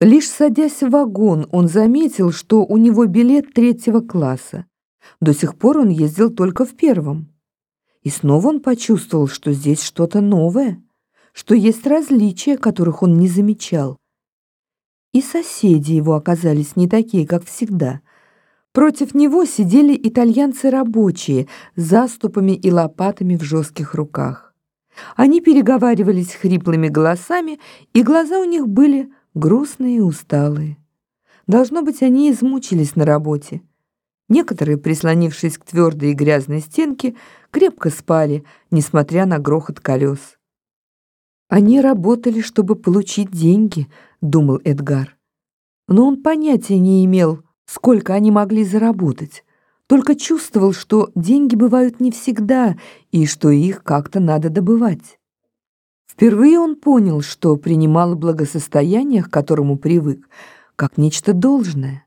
Лишь садясь в вагон, он заметил, что у него билет третьего класса. До сих пор он ездил только в первом. И снова он почувствовал, что здесь что-то новое, что есть различия, которых он не замечал. И соседи его оказались не такие, как всегда. Против него сидели итальянцы-рабочие с заступами и лопатами в жестких руках. Они переговаривались хриплыми голосами, и глаза у них были грустные и усталые. Должно быть, они измучились на работе. Некоторые, прислонившись к твердой и грязной стенке, крепко спали, несмотря на грохот колес. «Они работали, чтобы получить деньги», — думал Эдгар. Но он понятия не имел, сколько они могли заработать. Только чувствовал, что деньги бывают не всегда и что их как-то надо добывать. Впервые он понял, что принимал благосостояние, к которому привык, как нечто должное,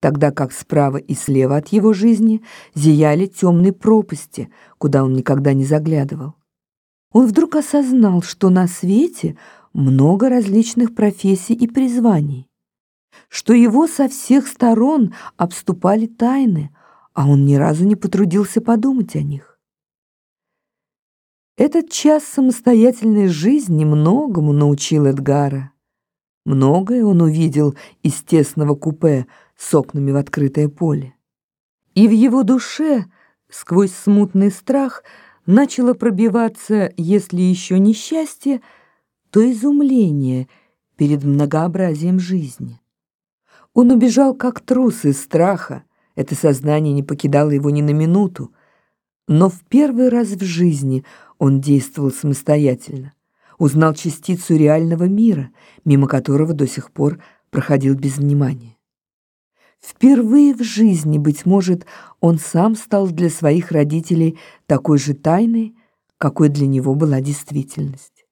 тогда как справа и слева от его жизни зияли темные пропасти, куда он никогда не заглядывал. Он вдруг осознал, что на свете много различных профессий и призваний, что его со всех сторон обступали тайны, а он ни разу не потрудился подумать о них. Этот час самостоятельной жизни многому научил Эдгара. Многое он увидел из тесного купе с окнами в открытое поле. И в его душе, сквозь смутный страх, начало пробиваться, если еще не счастье, то изумление перед многообразием жизни. Он убежал как трус из страха, это сознание не покидало его ни на минуту, но в первый раз в жизни он действовал самостоятельно, узнал частицу реального мира, мимо которого до сих пор проходил без внимания. Впервые в жизни, быть может, он сам стал для своих родителей такой же тайной, какой для него была действительность.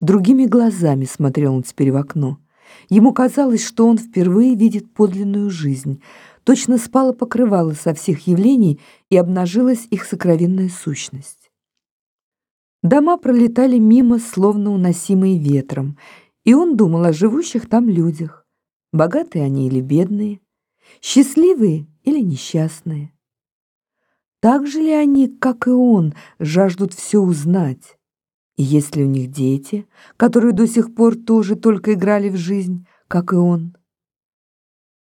Другими глазами смотрел он теперь в окно. Ему казалось, что он впервые видит подлинную жизнь — Точно спало покрывало со всех явлений, и обнажилась их сокровенная сущность. Дома пролетали мимо, словно уносимые ветром, и он думал о живущих там людях. Богатые они или бедные, счастливые или несчастные. Так же ли они, как и он, жаждут все узнать? И есть ли у них дети, которые до сих пор тоже только играли в жизнь, как и он?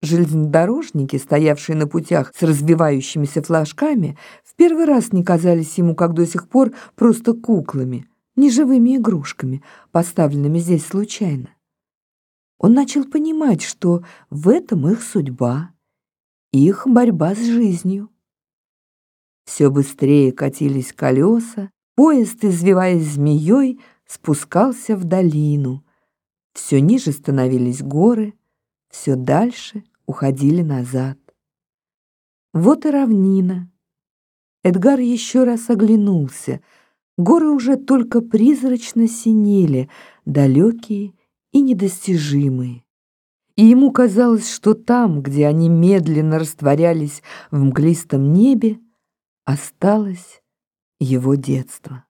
Железнодорожники, стоявшие на путях с разбивающимися флажками, в первый раз не казались ему, как до сих пор, просто куклами, неживыми игрушками, поставленными здесь случайно. Он начал понимать, что в этом их судьба, их борьба с жизнью. Все быстрее катились колеса, поезд, извиваясь змеей, спускался в долину. Все ниже становились горы, все дальше — уходили назад. Вот и равнина. Эдгар еще раз оглянулся. Горы уже только призрачно синели, далекие и недостижимые. И ему казалось, что там, где они медленно растворялись в мглистом небе, осталось его детство.